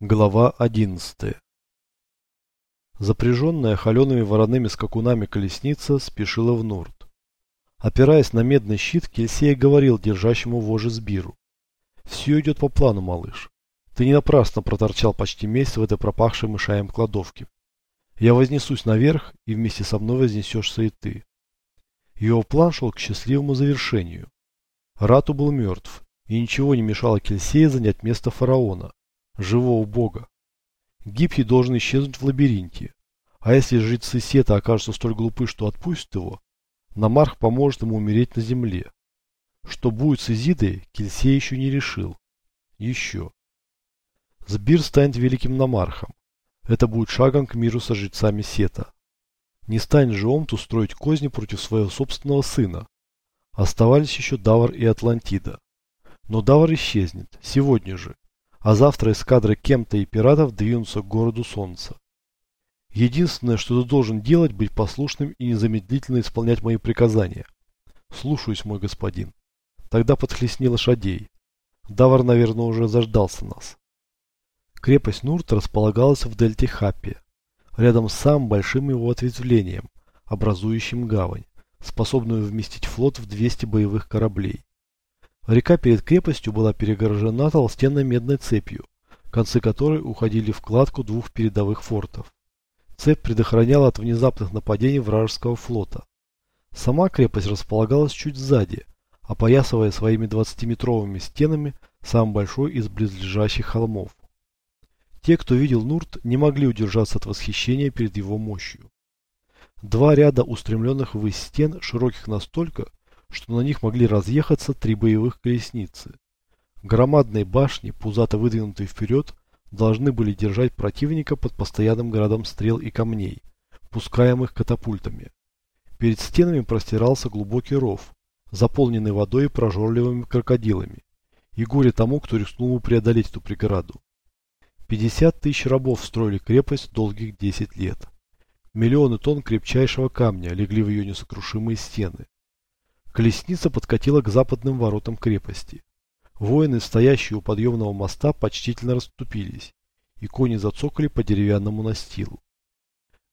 Глава 11 Запряженная холеными вороными скакунами колесница спешила в Нурт. Опираясь на медный щит, Кельсей говорил держащему вожжи Сбиру. «Все идет по плану, малыш. Ты не напрасно проторчал почти месяц в этой пропахшей мышаем кладовке. Я вознесусь наверх, и вместе со мной вознесешься и ты». Его план шел к счастливому завершению. Рату был мертв, и ничего не мешало Кельсею занять место фараона живого бога. Гипхи должен исчезнуть в лабиринте. А если жрецы Сета окажутся столь глупы, что отпустят его, Намарх поможет ему умереть на земле. Что будет с Изидой, Кельсей еще не решил. Еще. Сбир станет великим Намархом. Это будет шагом к миру со жрецами Сета. Не станет же Омт устроить козни против своего собственного сына. Оставались еще Давар и Атлантида. Но Давар исчезнет, сегодня же, а завтра эскадры Кемта и пиратов двинутся к городу Солнца. Единственное, что ты должен делать, быть послушным и незамедлительно исполнять мои приказания. Слушаюсь, мой господин. Тогда подхлестни лошадей. Давар, наверное, уже заждался нас. Крепость Нурт располагалась в дельте Хаппи, рядом с самым большим его ответвлением, образующим гавань, способную вместить флот в 200 боевых кораблей. Река перед крепостью была перегорожена толстенной медной цепью, концы которой уходили в кладку двух передовых фортов. Цепь предохраняла от внезапных нападений вражеского флота. Сама крепость располагалась чуть сзади, опоясывая своими 20-метровыми стенами самый большой из близлежащих холмов. Те, кто видел Нурт, не могли удержаться от восхищения перед его мощью. Два ряда устремленных ввысь стен, широких настолько, что на них могли разъехаться три боевых колесницы. Громадные башни, пузато выдвинутые вперед, должны были держать противника под постоянным градом стрел и камней, пускаемых катапультами. Перед стенами простирался глубокий ров, заполненный водой и прожорливыми крокодилами, и горе тому, кто рискнул преодолеть эту преграду. 50 тысяч рабов строили крепость долгих 10 лет. Миллионы тонн крепчайшего камня легли в ее несокрушимые стены. Колесница подкатила к западным воротам крепости. Воины, стоящие у подъемного моста, почтительно расступились, и кони зацокали по деревянному настилу.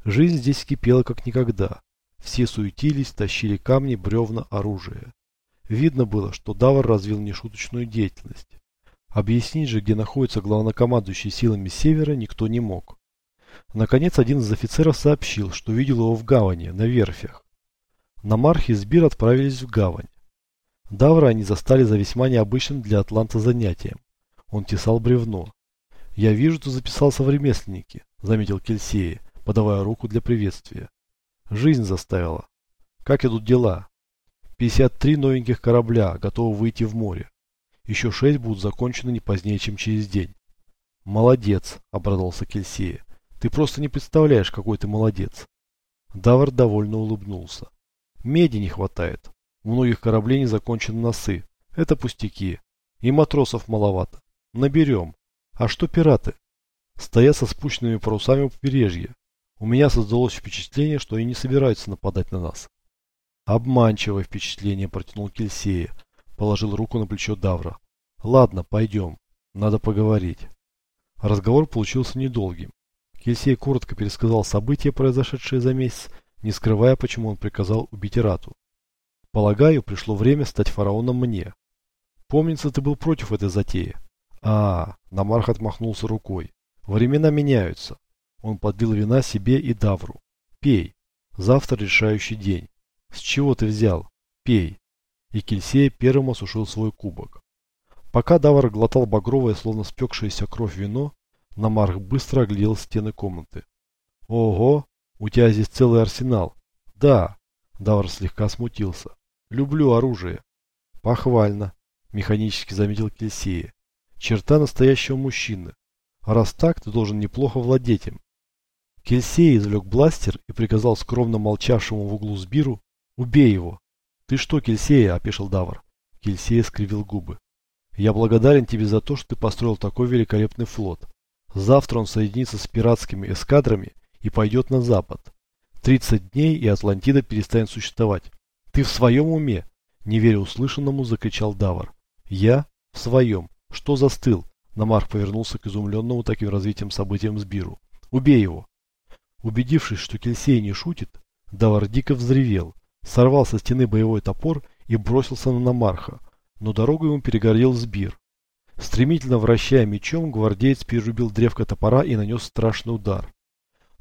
Жизнь здесь кипела как никогда. Все суетились, тащили камни, бревна, оружие. Видно было, что Давар развил нешуточную деятельность. Объяснить же, где находится главнокомандующий силами Севера, никто не мог. Наконец, один из офицеров сообщил, что видел его в гавани, на верфях. Намарх и Сбир отправились в гавань. Давра они застали за весьма необычным для Атланта занятием. Он тесал бревно. «Я вижу, ты записался в ремесленники», — заметил Кельсея, подавая руку для приветствия. «Жизнь заставила. Как идут дела?» 53 новеньких корабля готовы выйти в море. Еще шесть будут закончены не позднее, чем через день. Молодец, обрадовался Кельсея. Ты просто не представляешь, какой ты молодец. Давар довольно улыбнулся. Меди не хватает. У многих кораблей не закончены носы. Это пустяки. И матросов маловато. Наберем. А что пираты? Стоят со спущенными парусами у побережья. У меня создалось впечатление, что они не собираются нападать на нас. Обманчивое впечатление протянул Кельсея. Положил руку на плечо Давра. Ладно, пойдем. Надо поговорить. Разговор получился недолгим. Кельсей коротко пересказал события, произошедшие за месяц, не скрывая, почему он приказал убить Ирату. Полагаю, пришло время стать фараоном мне. Помнится, ты был против этой затеи. А, Намарх отмахнулся рукой. Времена меняются. Он подлил вина себе и Давру. Пей. Завтра решающий день. С чего ты взял? Пей. И Кельсея первым осушил свой кубок. Пока Давр глотал багровое, словно спекшееся кровь вино, Намарх быстро оглядел стены комнаты. Ого, у тебя здесь целый арсенал. Да. Давр слегка смутился. Люблю оружие. Похвально. Механически заметил Кельсея. Черта настоящего мужчины. А раз так, ты должен неплохо владеть им. Кельсей извлек бластер и приказал скромно молчавшему в углу Сбиру «Убей его!» «Ты что, Кельсея?» – опешил Давр. Кельсея скривил губы. «Я благодарен тебе за то, что ты построил такой великолепный флот. Завтра он соединится с пиратскими эскадрами и пойдет на запад. 30 дней, и Атлантида перестанет существовать. Ты в своем уме? Не веря услышанному, закричал Давар. Я? В своем. Что застыл? Намарх повернулся к изумленному таким развитием событиям Сбиру. «Убей его!» Убедившись, что Кельсей не шутит, Давар дико взревел, сорвал со стены боевой топор и бросился на Намарха, но дорогу ему перегорел Сбир. Стремительно вращая мечом, гвардеец перерубил древко топора и нанес страшный удар.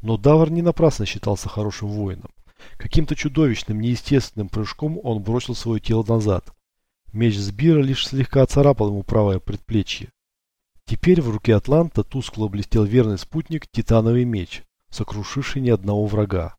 Но Давар не напрасно считался хорошим воином. Каким-то чудовищным, неестественным прыжком он бросил свое тело назад. Меч Сбира лишь слегка царапал ему правое предплечье. Теперь в руке Атланта тускло блестел верный спутник Титановый меч, сокрушивший ни одного врага.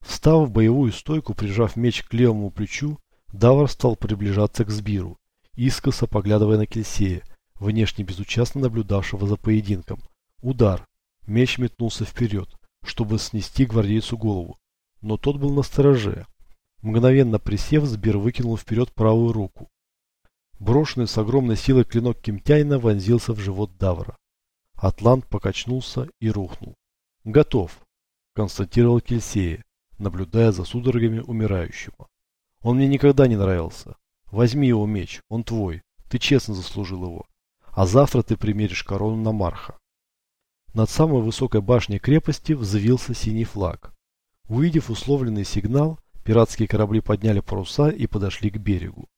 Встав в боевую стойку, прижав меч к левому плечу, Давар стал приближаться к Сбиру, искоса поглядывая на Кельсея, внешне безучастно наблюдавшего за поединком. Удар. Меч метнулся вперед, чтобы снести гвардейцу голову, но тот был на стороже. Мгновенно присев, Сбир выкинул вперед правую руку. Брошенный с огромной силой клинок Кимтяйна вонзился в живот Давра. Атлант покачнулся и рухнул. «Готов», – констатировал Кельсея, наблюдая за судорогами умирающего. «Он мне никогда не нравился. Возьми его меч, он твой, ты честно заслужил его. А завтра ты примеришь корону на Марха». Над самой высокой башней крепости взвился синий флаг. Увидев условленный сигнал, пиратские корабли подняли паруса и подошли к берегу.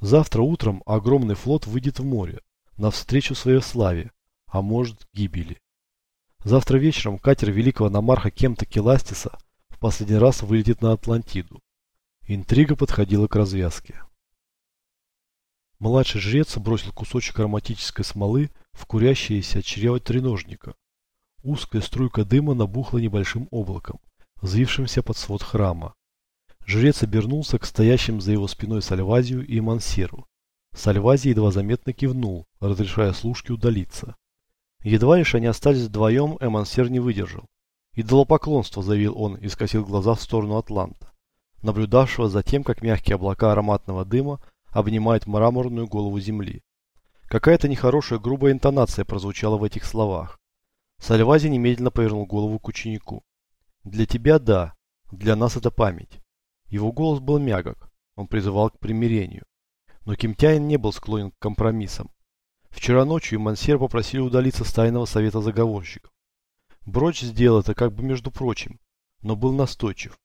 Завтра утром огромный флот выйдет в море, навстречу своей славе, а может гибели. Завтра вечером катер великого намарха Кемта Келастиса в последний раз вылетит на Атлантиду. Интрига подходила к развязке. Младший жрец бросил кусочек ароматической смолы в курящееся чрево треножника. Узкая струйка дыма набухла небольшим облаком, взвившимся под свод храма. Жрец обернулся к стоящим за его спиной Сальвазию и Мансеру. Сальвазий едва заметно кивнул, разрешая служке удалиться. Едва лишь они остались вдвоем, Эмансер не выдержал. «Идолопоклонство», — заявил он и скосил глаза в сторону Атланта, наблюдавшего за тем, как мягкие облака ароматного дыма обнимают мраморную голову земли. Какая-то нехорошая грубая интонация прозвучала в этих словах. Сальвази немедленно повернул голову к ученику. «Для тебя – да, для нас это память. Его голос был мягок, он призывал к примирению. Но Кимтяин не был склонен к компромиссам. Вчера ночью Мансер попросили удалиться с тайного совета заговорщиков. Броч сделал это как бы между прочим, но был настойчив.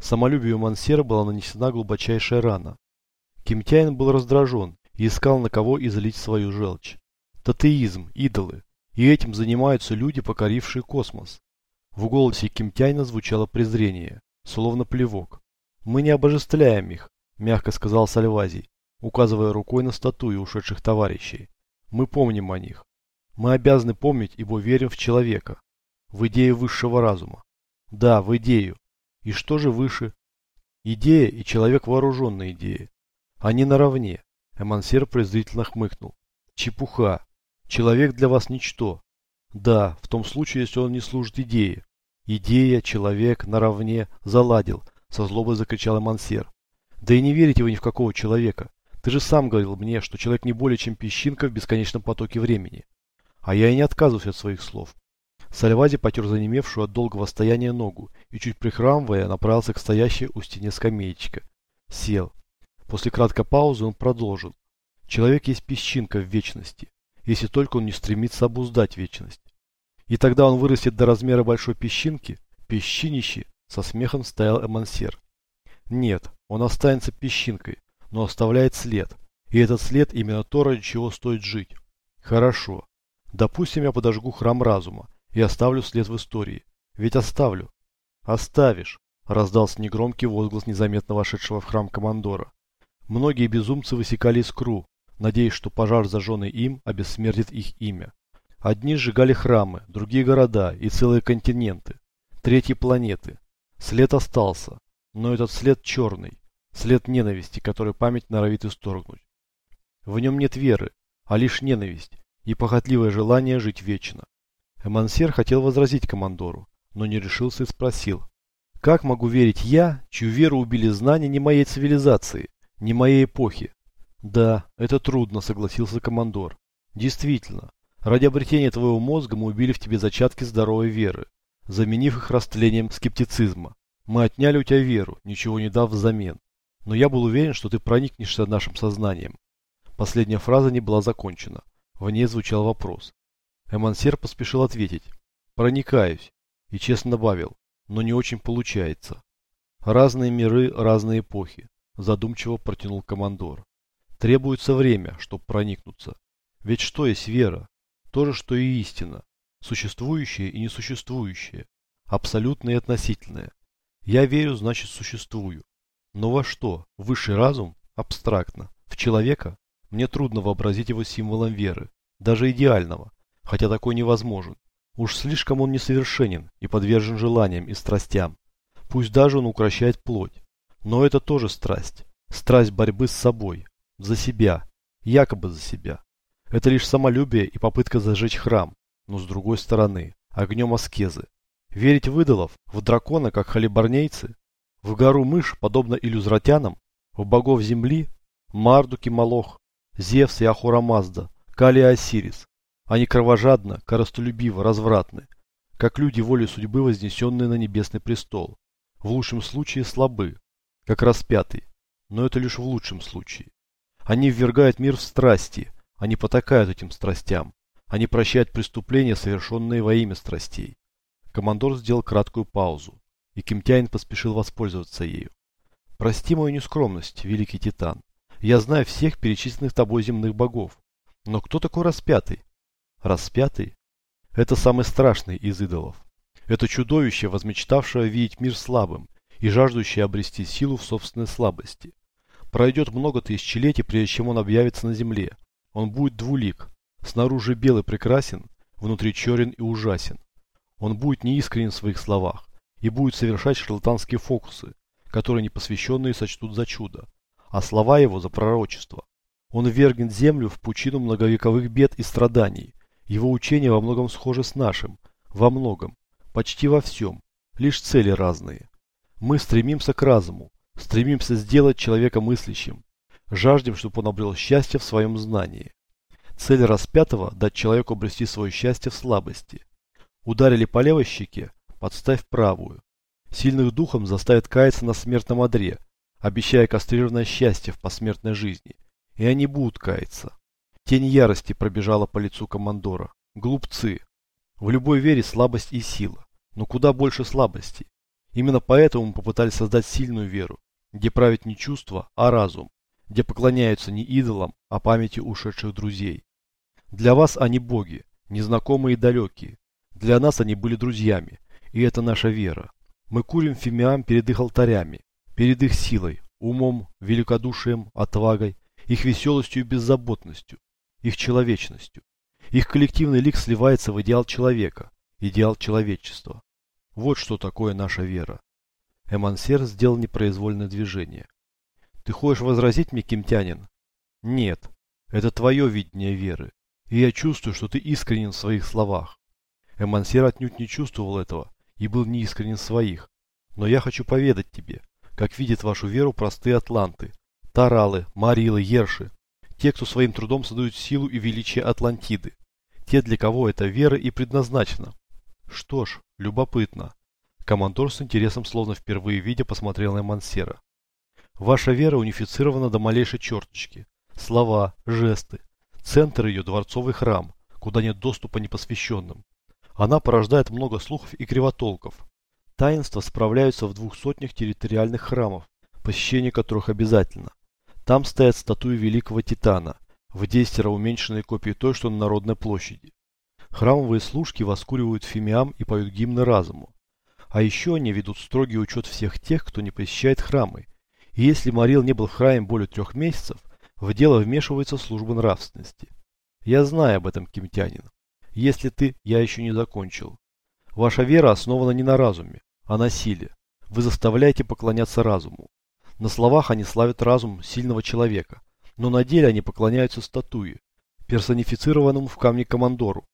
Самолюбию Мансера была нанесена глубочайшая рана. Кимтяин был раздражен и искал на кого излить свою желчь. Татеизм, идолы. И этим занимаются люди, покорившие космос. В голосе Кимтяйна звучало презрение, словно плевок. «Мы не обожествляем их», – мягко сказал Сальвазий, указывая рукой на статуи ушедших товарищей. «Мы помним о них. Мы обязаны помнить, ибо верим в человека, в идею высшего разума. Да, в идею. И что же выше? Идея и человек вооруженной идеей. Они наравне. Эмансер презрительно хмыкнул. Чепуха. Человек для вас ничто. Да, в том случае, если он не служит идее. Идея, человек, наравне, заладил – со злобой закричал Мансер. Да и не верите вы ни в какого человека. Ты же сам говорил мне, что человек не более чем песчинка в бесконечном потоке времени. А я и не отказываюсь от своих слов. Сальвази потер занемевшую от долгого стояния ногу и, чуть прихрамывая, направился к стоящей у стены скамеечка. Сел. После краткой паузы он продолжил. Человек есть песчинка в вечности, если только он не стремится обуздать вечность. И тогда он вырастет до размера большой песчинки, песчинище, со смехом стоял Эмансер. Нет, он останется песчинкой, но оставляет след. И этот след именно то, ради чего стоит жить. Хорошо. Допустим, я подожгу храм разума и оставлю след в истории. Ведь оставлю. Оставишь, раздался негромкий возглас незаметно вошедшего в храм командора. Многие безумцы высекали искру, надеясь, что пожар, зажженный им, обессмертит их имя. Одни сжигали храмы, другие города и целые континенты, третьи планеты. След остался, но этот след черный, след ненависти, который память норовит исторгнуть. В нем нет веры, а лишь ненависть и похотливое желание жить вечно. Эмансер хотел возразить командору, но не решился и спросил. Как могу верить я, чью веру убили знания не моей цивилизации, не моей эпохи? Да, это трудно, согласился командор. Действительно, ради обретения твоего мозга мы убили в тебе зачатки здоровой веры заменив их растлением скептицизма. Мы отняли у тебя веру, ничего не дав взамен. Но я был уверен, что ты проникнешься нашим сознанием. Последняя фраза не была закончена. В ней звучал вопрос. Эмансер поспешил ответить. Проникаюсь. И честно добавил. Но не очень получается. Разные миры, разные эпохи. Задумчиво протянул командор. Требуется время, чтобы проникнуться. Ведь что есть вера? То же, что и истина. Существующее и несуществующее. Абсолютное и относительное. Я верю, значит существую. Но во что? Высший разум? Абстрактно. В человека? Мне трудно вообразить его символом веры. Даже идеального. Хотя такой невозможен. Уж слишком он несовершенен и подвержен желаниям и страстям. Пусть даже он укращает плоть. Но это тоже страсть. Страсть борьбы с собой. За себя. Якобы за себя. Это лишь самолюбие и попытка зажечь храм. Но с другой стороны, огнем аскезы. Верить в идолов, в дракона, как халибарнейцы, в гору мышь, подобно иллюзратянам, в богов земли, Мардуки Малох, Зевс и Ахура Мазда, Кали Осирис. Они кровожадно, коростолюбиво, развратны, как люди воли судьбы, вознесенные на небесный престол. В лучшем случае слабы, как распятый, но это лишь в лучшем случае. Они ввергают мир в страсти, они потакают этим страстям, они прощают преступления, совершенные во имя страстей. Командор сделал краткую паузу, и Кимтяин поспешил воспользоваться ею. «Прости мою нескромность, великий Титан. Я знаю всех перечисленных тобой земных богов. Но кто такой распятый? Распятый? Это самый страшный из идолов. Это чудовище, возмечтавшее видеть мир слабым и жаждущее обрести силу в собственной слабости. Пройдет много тысячелетий, прежде чем он объявится на земле. Он будет двулик. Снаружи белый прекрасен, внутри черен и ужасен. Он будет неискренен в своих словах и будет совершать шарлатанские фокусы, которые непосвященные сочтут за чудо, а слова его за пророчество. Он вергнет землю в пучину многовековых бед и страданий, его учение во многом схоже с нашим, во многом, почти во всем, лишь цели разные. Мы стремимся к разуму, стремимся сделать человека мыслящим, жаждем, чтобы он обрел счастье в своем знании. Цель распятого – дать человеку обрести свое счастье в слабости. Ударили по левой щеке, подставь правую. Сильных духом заставят каяться на смертном одре, обещая кастрированное счастье в посмертной жизни. И они будут каяться. Тень ярости пробежала по лицу командора. Глупцы. В любой вере слабость и сила. Но куда больше слабости. Именно поэтому мы попытались создать сильную веру, где правит не чувство, а разум, где поклоняются не идолам, а памяти ушедших друзей. Для вас они боги, незнакомые и далекие. Для нас они были друзьями, и это наша вера. Мы курим фимиам перед их алтарями, перед их силой, умом, великодушием, отвагой, их веселостью и беззаботностью, их человечностью. Их коллективный лик сливается в идеал человека, идеал человечества. Вот что такое наша вера. Эмансер сделал непроизвольное движение. Ты хочешь возразить мне, кемтянин? Нет, это твое видение веры. И я чувствую, что ты искренен в своих словах. Эмансер отнюдь не чувствовал этого и был неискренен в своих. Но я хочу поведать тебе, как видят вашу веру простые атланты, таралы, марилы, ерши, те, кто своим трудом создают силу и величие Атлантиды. Те, для кого эта вера и предназначена. Что ж, любопытно. Командор с интересом, словно впервые видя, посмотрел на Мансера. Ваша вера унифицирована до малейшей черточки. Слова, жесты. Центр ее дворцовый храм, куда нет доступа непосвященным. Она порождает много слухов и кривотолков. Таинства справляются в двух сотнях территориальных храмов, посещение которых обязательно. Там стоят статуи великого Титана, в десятеро уменьшенные копии той, что на Народной площади. Храмовые служки воскуривают фимиам и поют гимны разуму. А еще они ведут строгий учет всех тех, кто не посещает храмы. И если Марил не был в храме более трех месяцев, в дело вмешивается служба нравственности. Я знаю об этом, кимтянин. Если ты, я еще не закончил. Ваша вера основана не на разуме, а на силе. Вы заставляете поклоняться разуму. На словах они славят разум сильного человека, но на деле они поклоняются статуе, персонифицированному в камне командору.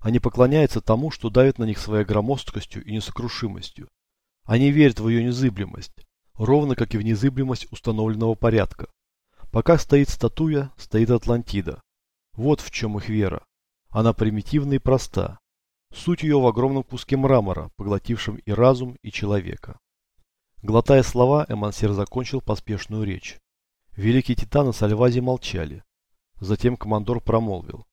Они поклоняются тому, что давит на них своей громоздкостью и несокрушимостью. Они верят в ее незыблемость, ровно как и в незыблемость установленного порядка. Пока стоит статуя, стоит Атлантида. Вот в чем их вера. Она примитивна и проста. Суть ее в огромном куске мрамора, поглотившем и разум, и человека. Глотая слова, Эмансер закончил поспешную речь. Великие титаны с Альвази молчали. Затем командор промолвил.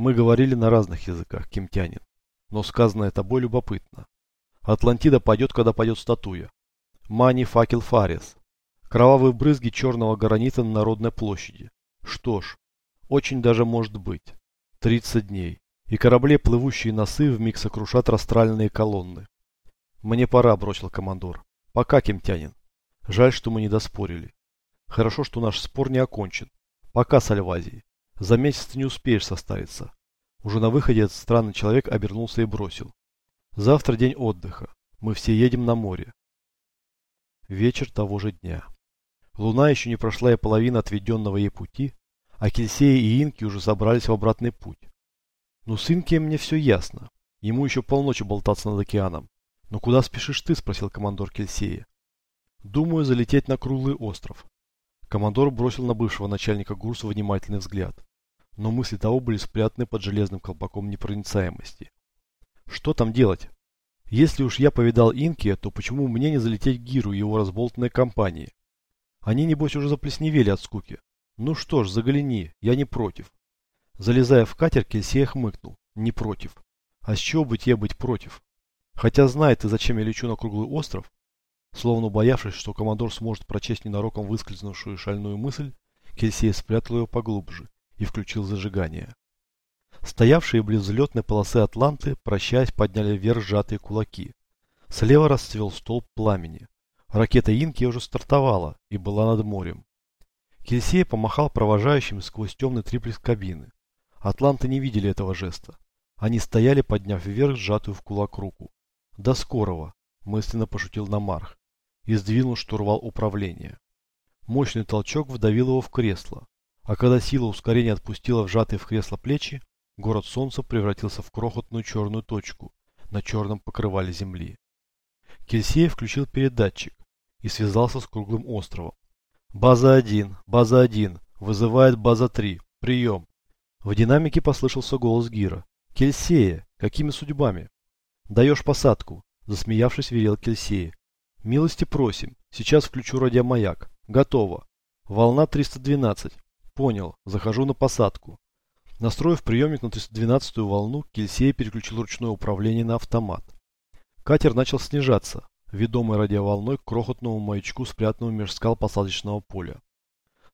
Мы говорили на разных языках, кемтянин. Но сказанное тобой любопытно. Атлантида пойдет, когда пойдет статуя. Мани факел фарес. Кровавые брызги черного гранита на Народной площади. Что ж, очень даже может быть. 30 дней. И корабли, плывущие носы, вмиг сокрушат растральные колонны. Мне пора, бросил командор. Пока, кемтянин. Жаль, что мы не доспорили. Хорошо, что наш спор не окончен. Пока, Сальвазий. За месяц ты не успеешь состариться. Уже на выходе этот странный человек обернулся и бросил. Завтра день отдыха. Мы все едем на море. Вечер того же дня. Луна еще не прошла и половина отведенного ей пути, а Кельсея и Инки уже собрались в обратный путь. Ну, с Инкием мне все ясно. Ему еще полночи болтаться над океаном. Но куда спешишь ты? Спросил командор Кельсея. Думаю, залететь на круглый остров. Командор бросил на бывшего начальника Гурса внимательный взгляд. Но мысли того были спрятаны под железным колпаком непроницаемости. Что там делать? Если уж я повидал Инки, то почему мне не залететь Гиру и его разболтанной компании? Они, небось, уже заплесневели от скуки. Ну что ж, загляни, я не против. Залезая в катер, Кельсея хмыкнул. Не против. А с чего бы тебе быть против? Хотя знает ты, зачем я лечу на круглый остров, словно боявшись, что командор сможет прочесть ненароком выскользнувшую шальную мысль, Кельсей спрятал ее поглубже и включил зажигание. Стоявшие близ взлетной полосы Атланты, прощаясь, подняли вверх сжатые кулаки. Слева расцвел столб пламени. Ракета Инки уже стартовала и была над морем. Кельсей помахал провожающим сквозь темный триплекс кабины. Атланты не видели этого жеста. Они стояли, подняв вверх сжатую в кулак руку. «До скорого!» – мысленно пошутил Намарх и сдвинул штурвал управления. Мощный толчок вдавил его в кресло, а когда сила ускорения отпустила вжатые в кресло плечи, город солнца превратился в крохотную черную точку на черном покрывале земли. Кельсей включил передатчик, и связался с круглым островом. «База 1, база 1, вызывает база 3, прием!» В динамике послышался голос Гира. «Кельсея, какими судьбами?» «Даешь посадку», засмеявшись, велел Кельсея. «Милости просим, сейчас включу радиомаяк. Готово. Волна 312. Понял, захожу на посадку». Настроив приемник на 312-ю волну, Кельсея переключил ручное управление на автомат. Катер начал снижаться, ведомой радиоволной к крохотному маячку, спрятанному меж скал посадочного поля.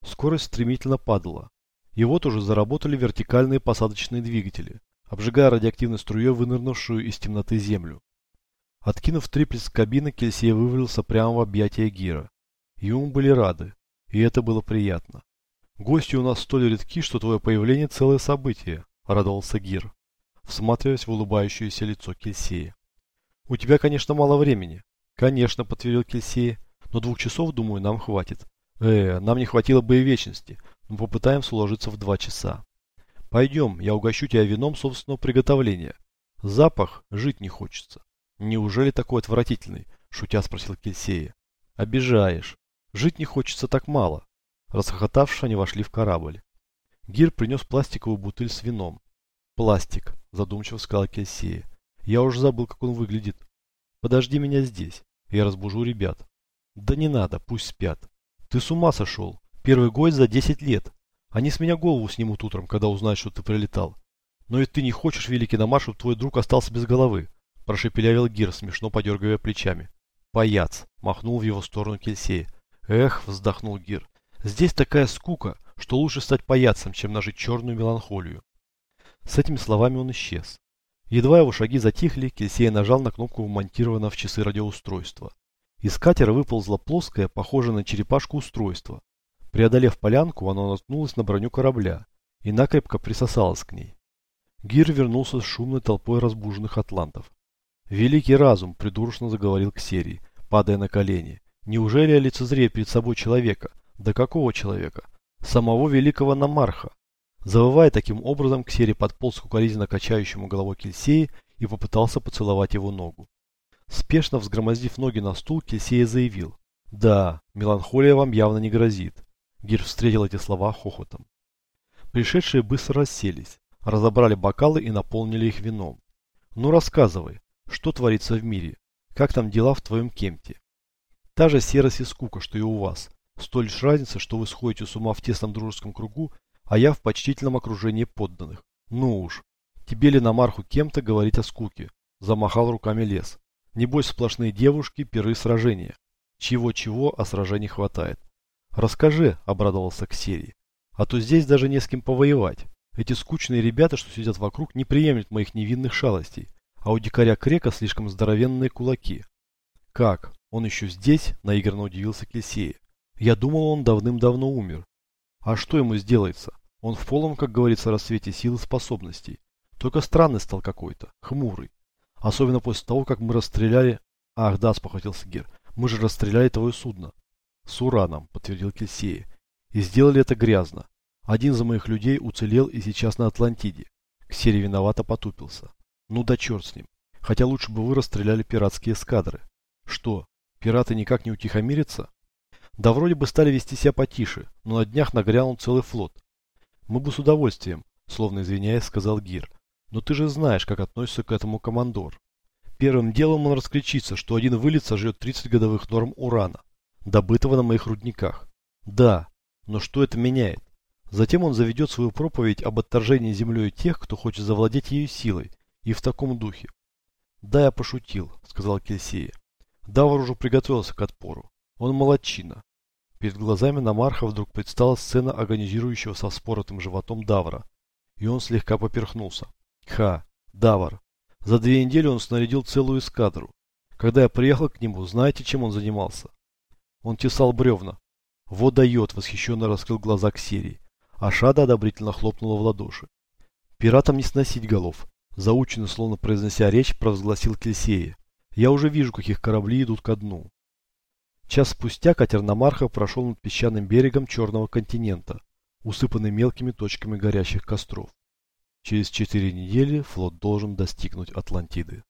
Скорость стремительно падала. И вот уже заработали вертикальные посадочные двигатели, обжигая радиоактивной струей вынырнувшую из темноты землю. Откинув триплес кабины, Кельсей вывалился прямо в объятия Гира. Ему были рады, и это было приятно. «Гости у нас столь редки, что твое появление целое событие», — радовался Гир, всматриваясь в улыбающееся лицо Кельсея. «У тебя, конечно, мало времени, Конечно, подтвердил Кельсея, но двух часов, думаю, нам хватит. Э, нам не хватило бы и вечности, но попытаемся уложиться в два часа. Пойдем, я угощу тебя вином собственного приготовления. Запах жить не хочется. Неужели такой отвратительный? Шутя спросил Кельсея. Обижаешь. Жить не хочется так мало. Расхохотавшись, они вошли в корабль. Гир принес пластиковую бутыль с вином. Пластик, задумчиво сказал Кельсея. Я уже забыл, как он выглядит. Подожди меня здесь. Я разбужу ребят. Да не надо, пусть спят. Ты с ума сошел. Первый гость за 10 лет. Они с меня голову снимут утром, когда узнают, что ты прилетал. Но ведь ты не хочешь, великий Намар, чтобы твой друг остался без головы. Прошепелявил Гир, смешно подергивая плечами. Паяц. Махнул в его сторону Кельсей. Эх, вздохнул Гир. Здесь такая скука, что лучше стать паяцем, чем нажить черную меланхолию. С этими словами он исчез. Едва его шаги затихли, Кельсей нажал на кнопку вмонтированного в часы радиоустройства. Из катера выползло плоское, похожее на черепашку устройство. Преодолев полянку, оно наткнулось на броню корабля и накрепко присосалось к ней. Гир вернулся с шумной толпой разбуженных атлантов. «Великий разум», — придурочно заговорил Ксерий, падая на колени. «Неужели я лицезрею перед собой человека? Да какого человека? Самого великого Намарха, Завывая таким образом, Ксери подполз к укоризненно качающему головой Кельсея и попытался поцеловать его ногу. Спешно взгромоздив ноги на стул, Кельсея заявил. «Да, меланхолия вам явно не грозит». Гир встретил эти слова хохотом. Пришедшие быстро расселись, разобрали бокалы и наполнили их вином. «Ну рассказывай, что творится в мире? Как там дела в твоем кемте?» «Та же серость и скука, что и у вас. Столь лишь разница, что вы сходите с ума в тесном дружеском кругу а я в почтительном окружении подданных. Ну уж, тебе ли на Марху кем-то говорить о скуке? Замахал руками лес. Небось сплошные девушки, пиры, сражения. Чего-чего, а сражений хватает. Расскажи, обрадовался Ксерий. А то здесь даже не с кем повоевать. Эти скучные ребята, что сидят вокруг, не приемлют моих невинных шалостей. А у дикаря Крека слишком здоровенные кулаки. Как? Он еще здесь? Наигранно удивился Кельсея. Я думал, он давным-давно умер. А что ему сделается? Он в полном, как говорится, рассвете сил и способностей. Только странный стал какой-то, хмурый. Особенно после того, как мы расстреляли... Ах, да, спохватился Гер. Мы же расстреляли твое судно. С ураном, подтвердил Кельсея. И сделали это грязно. Один из моих людей уцелел и сейчас на Атлантиде. Ксери виновато потупился. Ну да черт с ним. Хотя лучше бы вы расстреляли пиратские эскадры. Что, пираты никак не утихомирятся? Да вроде бы стали вести себя потише, но на днях нагрянул целый флот. Мы бы с удовольствием, словно извиняясь, сказал Гир. Но ты же знаешь, как относится к этому командор. Первым делом он раскричится, что один вылет сожжет 30 годовых норм урана, добытого на моих рудниках. Да, но что это меняет? Затем он заведет свою проповедь об отторжении землей тех, кто хочет завладеть ею силой, и в таком духе. «Да, я пошутил», — сказал Кельсея. Давар уже приготовился к отпору. Он молодчина. Перед глазами Намарха вдруг предстала сцена агонизирующего со споротым животом Давра, и он слегка поперхнулся. Ха, Давар. За две недели он снарядил целую эскадру. Когда я приехал к нему, знаете, чем он занимался? Он тесал бревна, вот дает, восхищенно раскрыл глаза к серии. А Шада одобрительно хлопнула в ладоши. Пиратам не сносить голов. Заученно, словно произнося речь, провозгласил Кельсея. Я уже вижу, как их корабли идут ко дну. Час спустя катер Намарха прошел над песчаным берегом Черного континента, усыпанный мелкими точками горящих костров. Через четыре недели флот должен достигнуть Атлантиды.